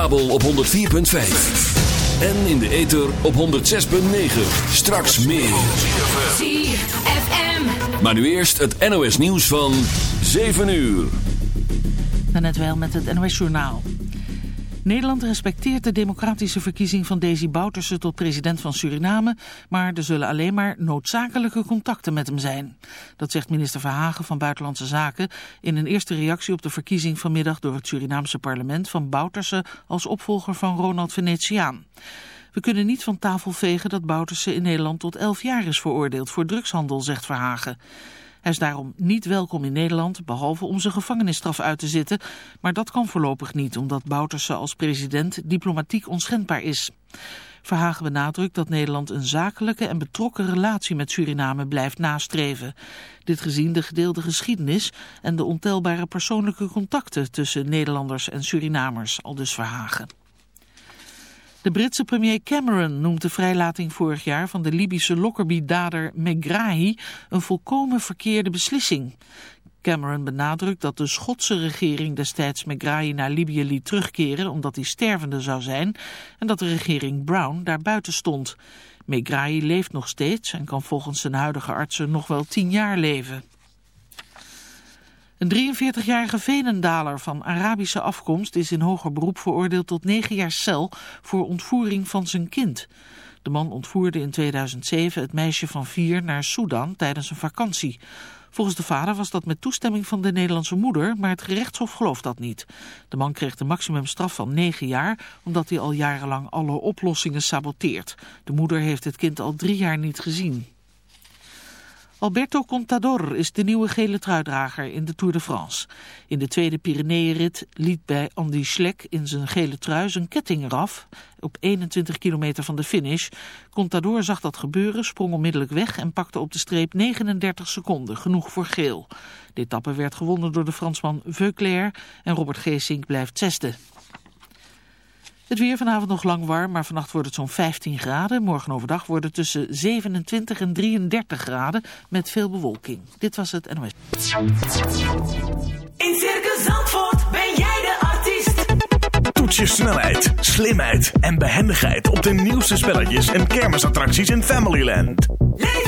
kabel op 104.5. En in de ether op 106.9. Straks meer. ZFM. Maar nu eerst het NOS nieuws van 7 uur. Net wel met het NOS Journaal. Nederland respecteert de democratische verkiezing van Desi Bouterse tot president van Suriname, maar er zullen alleen maar noodzakelijke contacten met hem zijn. Dat zegt minister Verhagen van Buitenlandse Zaken in een eerste reactie op de verkiezing vanmiddag door het Surinaamse parlement van Bouterse als opvolger van Ronald Venetiaan. We kunnen niet van tafel vegen dat Bouterse in Nederland tot 11 jaar is veroordeeld voor drugshandel, zegt Verhagen. Hij is daarom niet welkom in Nederland, behalve om zijn gevangenisstraf uit te zitten. Maar dat kan voorlopig niet, omdat Bouterse als president diplomatiek onschendbaar is. Verhagen benadrukt dat Nederland een zakelijke en betrokken relatie met Suriname blijft nastreven. Dit gezien de gedeelde geschiedenis en de ontelbare persoonlijke contacten tussen Nederlanders en Surinamers, aldus Verhagen. De Britse premier Cameron noemt de vrijlating vorig jaar van de Libische Lockerbie-dader Megrahi een volkomen verkeerde beslissing. Cameron benadrukt dat de Schotse regering destijds Megrahi naar Libië liet terugkeren omdat hij stervende zou zijn en dat de regering Brown daar buiten stond. Megrahi leeft nog steeds en kan volgens zijn huidige artsen nog wel tien jaar leven. Een 43-jarige Venendaler van Arabische afkomst is in hoger beroep veroordeeld tot 9 jaar cel voor ontvoering van zijn kind. De man ontvoerde in 2007 het meisje van vier naar Sudan tijdens een vakantie. Volgens de vader was dat met toestemming van de Nederlandse moeder, maar het gerechtshof gelooft dat niet. De man kreeg de maximumstraf van 9 jaar, omdat hij al jarenlang alle oplossingen saboteert. De moeder heeft het kind al drie jaar niet gezien. Alberto Contador is de nieuwe gele truidrager in de Tour de France. In de tweede Pyreneeënrit liet bij Andy Schleck in zijn gele trui zijn ketting eraf. Op 21 kilometer van de finish. Contador zag dat gebeuren, sprong onmiddellijk weg en pakte op de streep 39 seconden, genoeg voor geel. De etappe werd gewonnen door de Fransman Veuclair en Robert Geesink blijft zesde. Het weer vanavond nog lang warm, maar vannacht wordt het zo'n 15 graden. Morgen overdag wordt het tussen 27 en 33 graden met veel bewolking. Dit was het NOS. In Circus Zandvoort ben jij de artiest. Toets je snelheid, slimheid en behendigheid op de nieuwste spelletjes en kermisattracties in Familyland. Leef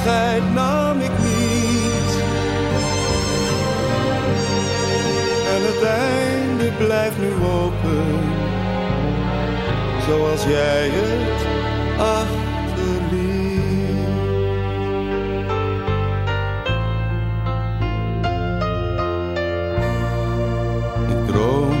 Afscheid nam ik niet. En het einde blijft nu open. Zoals jij het achterliet. Ik droom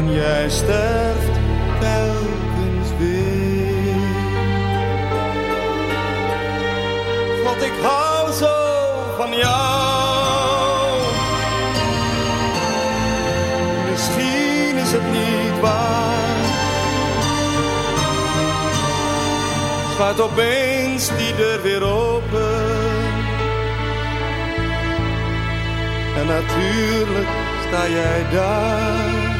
en jij sterft telkens weer. God, ik hou zo van jou. Misschien is het niet waar. Gaat opeens die deur weer open. En natuurlijk sta jij daar.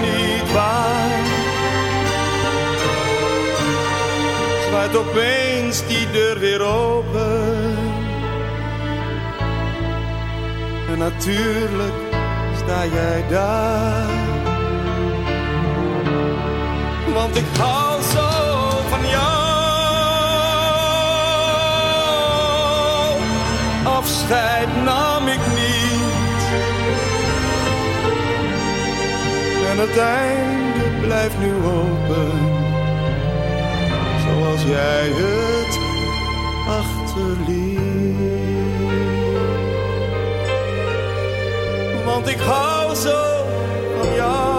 niet waar. Zwaait opeens die deur weer open. En natuurlijk sta jij daar. Want ik hou zo van jou. Afscheid nam ik. En het einde blijft nu open, zoals jij het achterliet. Want ik hou zo van jou.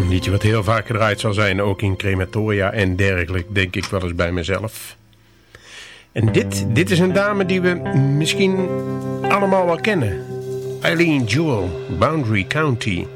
Een liedje wat heel vaak gedraaid zal zijn, ook in crematoria en dergelijk, denk ik wel eens bij mezelf. En dit, dit is een dame die we misschien allemaal wel kennen. Eileen Jewell, Boundary County.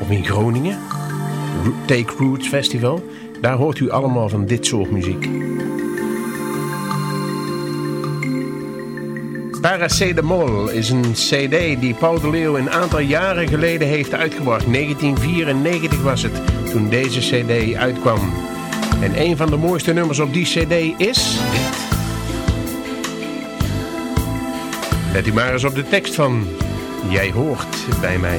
Of in Groningen. Ro- Take Roots Festival. Daar hoort u allemaal van dit soort muziek. Paracetamol is een cd die Paul de Leeuw een aantal jaren geleden heeft uitgebracht. 1994 was het toen deze cd uitkwam. En een van de mooiste nummers op die cd is dit. Let u maar eens op de tekst van Jij hoort bij mij.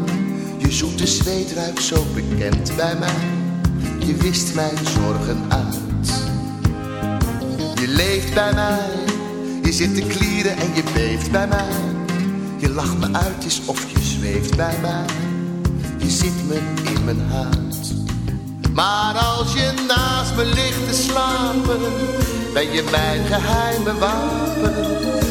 Zoete zweet ruikt zo bekend bij mij. Je wist mijn zorgen uit. Je leeft bij mij, je zit te klieren en je beeft bij mij. Je lacht me uit, is of je zweeft bij mij. Je zit me in mijn huid. Maar als je naast me ligt te slapen, ben je mijn geheime wapen.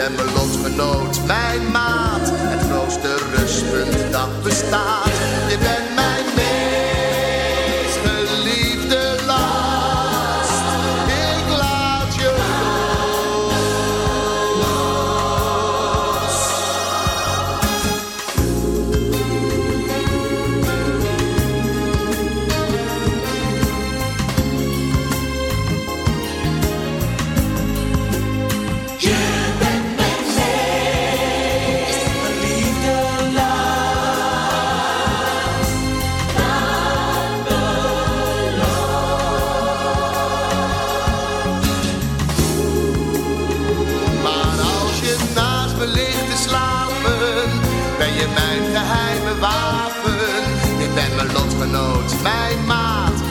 Bent mijn lotgenoot, mijn maat, het grootste rustpunt dat bestaat. Je bent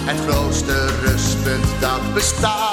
het grootste rustpunt dat bestaat.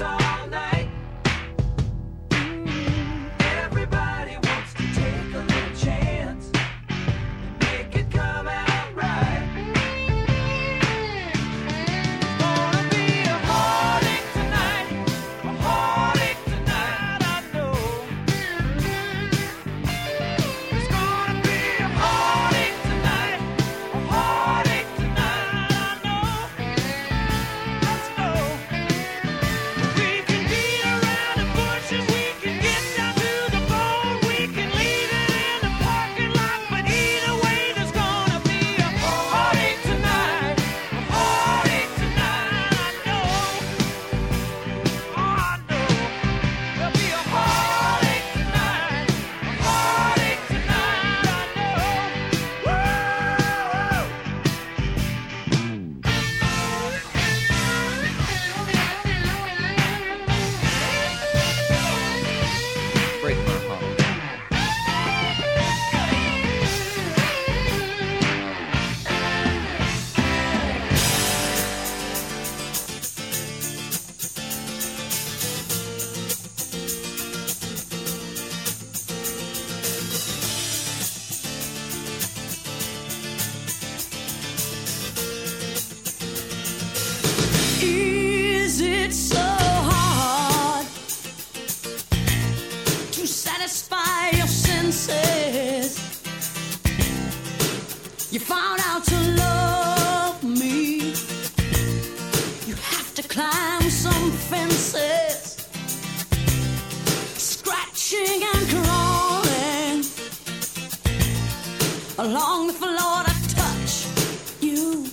outside. along the floor to touch you.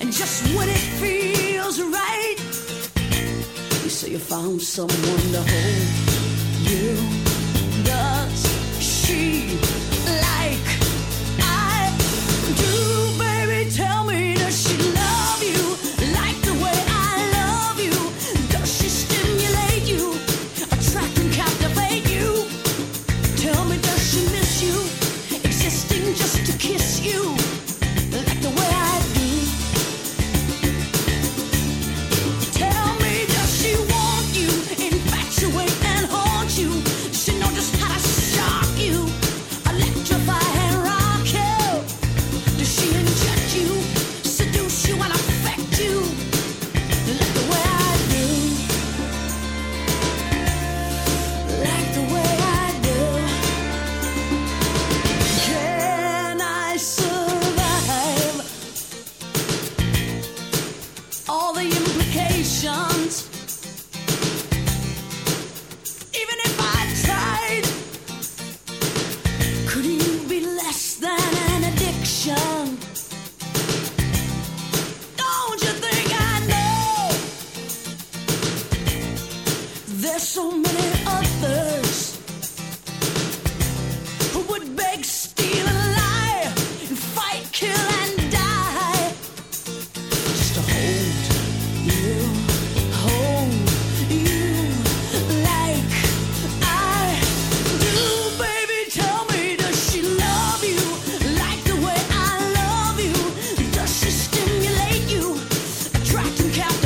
And just when it feels right, you say you found someone to hold you. Does she? captain.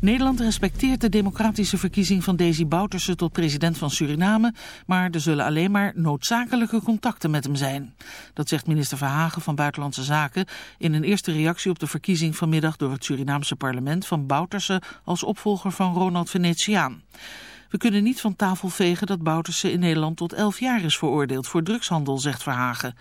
Nederland respecteert de democratische verkiezing van Desi Bouterse tot president van Suriname, maar er zullen alleen maar noodzakelijke contacten met hem zijn. Dat zegt minister Verhagen van Buitenlandse Zaken in een eerste reactie op de verkiezing vanmiddag door het Surinaamse parlement van Bouterse als opvolger van Ronald Venetiaan. We kunnen niet van tafel vegen dat Bouterse in Nederland tot 11 jaar is veroordeeld voor drugshandel, zegt Verhagen.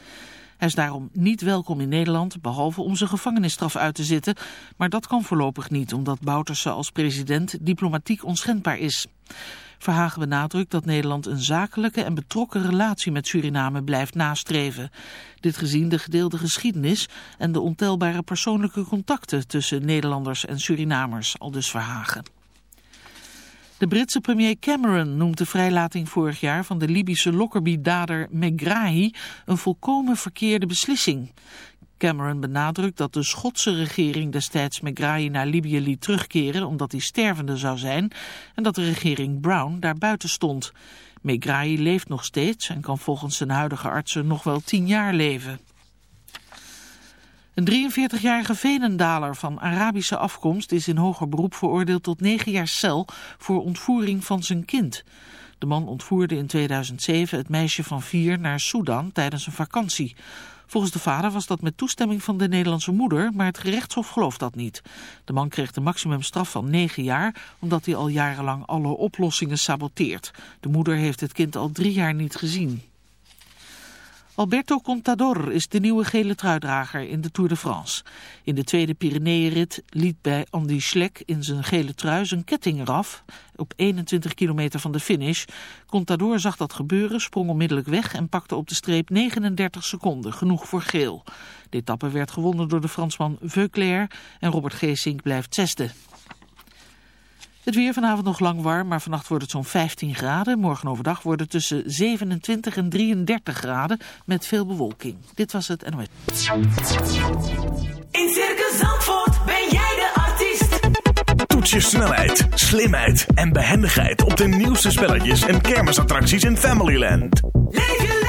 Hij is daarom niet welkom in Nederland, behalve om zijn gevangenisstraf uit te zitten. Maar dat kan voorlopig niet, omdat Bouterse als president diplomatiek onschendbaar is. Verhagen benadrukt dat Nederland een zakelijke en betrokken relatie met Suriname blijft nastreven. Dit gezien de gedeelde geschiedenis en de ontelbare persoonlijke contacten tussen Nederlanders en Surinamers, aldus Verhagen. De Britse premier Cameron noemt de vrijlating vorig jaar van de Libische Lockerbie-dader Megrahi een volkomen verkeerde beslissing. Cameron benadrukt dat de Schotse regering destijds Megrahi naar Libië liet terugkeren omdat hij stervende zou zijn en dat de regering Brown daar buiten stond. Megrahi leeft nog steeds en kan volgens zijn huidige artsen nog wel tien jaar leven. Een 43-jarige Venendaler van Arabische afkomst is in hoger beroep veroordeeld tot 9 jaar cel voor ontvoering van zijn kind. De man ontvoerde in 2007 het meisje van vier naar Sudan tijdens een vakantie. Volgens de vader was dat met toestemming van de Nederlandse moeder, maar het gerechtshof gelooft dat niet. De man kreeg de maximumstraf van 9 jaar, omdat hij al jarenlang alle oplossingen saboteert. De moeder heeft het kind al drie jaar niet gezien. Alberto Contador is de nieuwe gele truidrager in de Tour de France. In de tweede Pyreneeënrit liet bij Andy Schleck in zijn gele trui zijn ketting eraf op 21 kilometer van de finish. Contador zag dat gebeuren, sprong onmiddellijk weg en pakte op de streep 39 seconden, genoeg voor geel. De etappe werd gewonnen door de Fransman Veuclair en Robert Geesink blijft zesde. Het weer vanavond nog lang warm, maar vannacht wordt het zo'n 15 graden. Morgen overdag wordt het tussen 27 en 33 graden met veel bewolking. Dit was het NOS. In Circus Zandvoort ben jij de artiest. Toets je snelheid, slimheid en behendigheid op de nieuwste spelletjes en kermisattracties in Familyland. Leef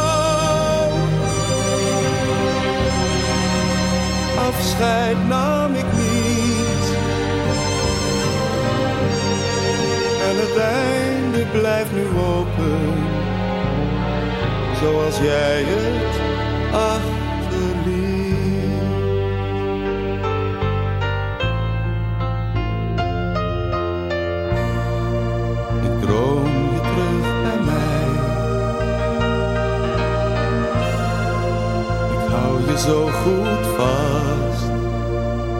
Afscheid nam ik niet. En het einde blijft nu open. Zoals jij het achterliet. Ik droom je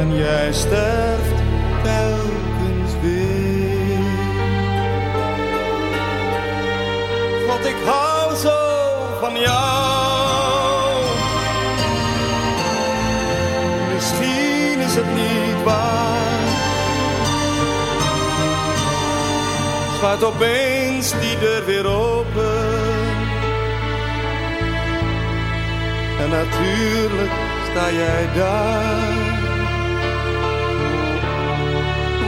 en jij sterft telkens weer. God, ik hou zo van jou. Misschien is het niet waar. Gaat opeens die deur weer open. En natuurlijk sta jij daar.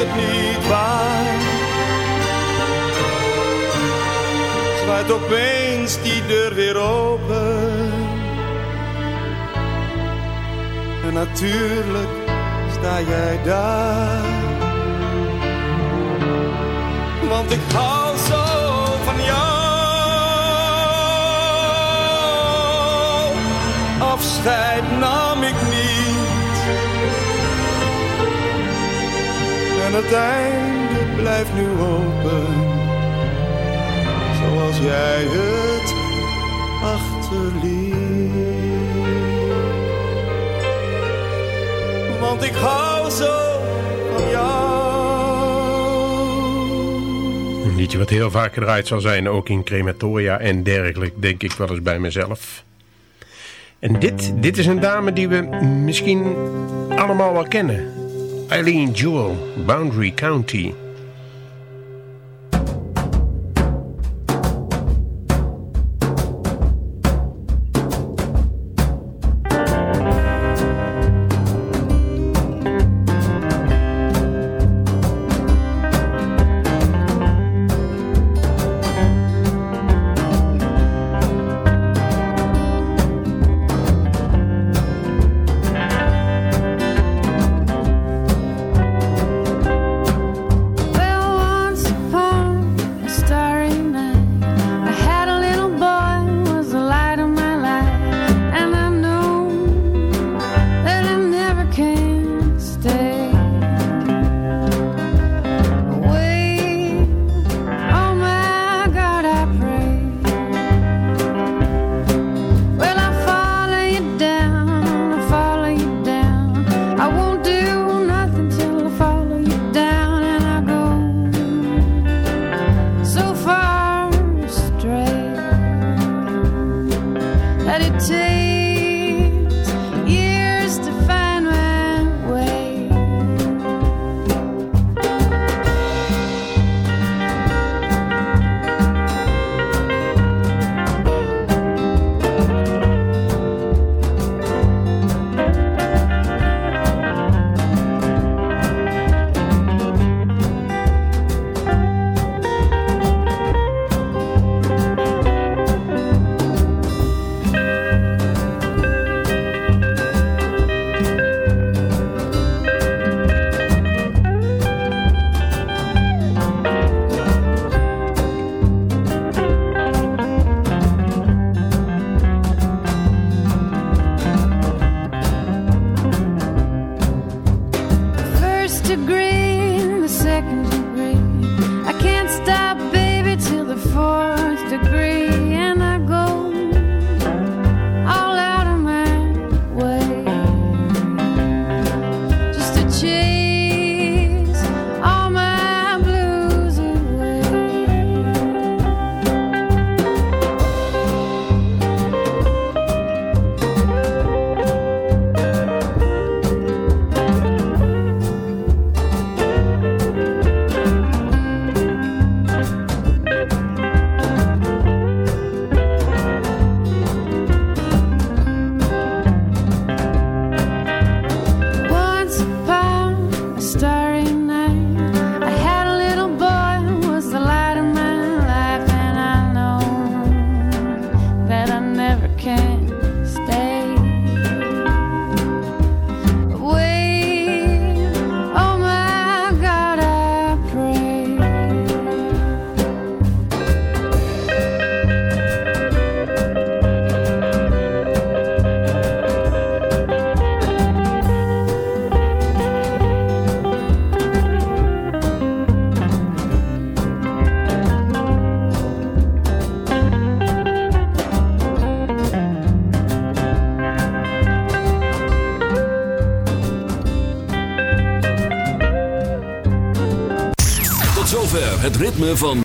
het niet waar. Zwaait opeens die deur weer open. En natuurlijk sta jij daar. Want ik hou zo van jou. Afscheid nam ik En het einde blijft nu open. Zoals jij het achterliet. Want ik hou zo van jou. Een liedje wat heel vaak gedraaid zal zijn, ook in crematoria en dergelijke, denk ik wel eens bij mezelf. En dit, dit is een dame die we misschien allemaal wel kennen. Eileen Jewell, Boundary County. Van